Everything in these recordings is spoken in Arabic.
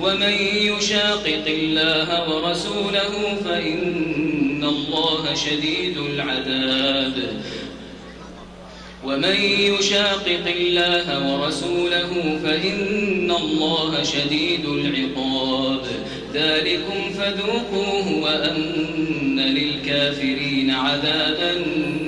ومن يشاقق الله ورسوله فإن الله شديد العذاب. ومن يشاقق الله ورسوله فإن الله شديد العقاب. ذلكم فذوقوه وأن للكافرين عذاب النار.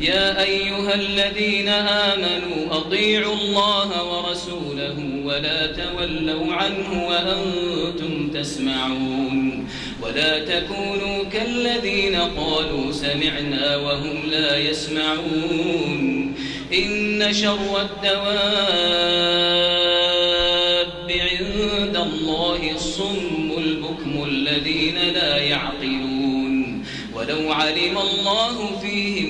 يا أيها الذين آمنوا أطيعوا الله ورسوله ولا تولوا عنه وأنتم تسمعون ولا تكونوا كالذين قالوا سمعنا وهم لا يسمعون إن شر الدواب عند الله الصم البكم الذين لا يعقلون ولو علم الله فيهم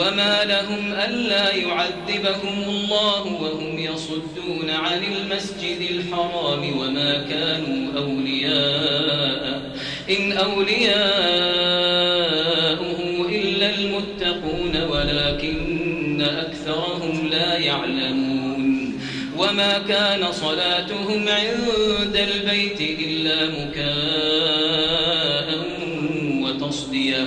وما لهم ألا يعذبهم الله وهم يصدون عن المسجد الحرام وما كانوا أولياء إن أولياؤه إلا المتقون ولكن أكثرهم لا يعلمون وما كان صلاتهم عند البيت إلا مكاء وتصديه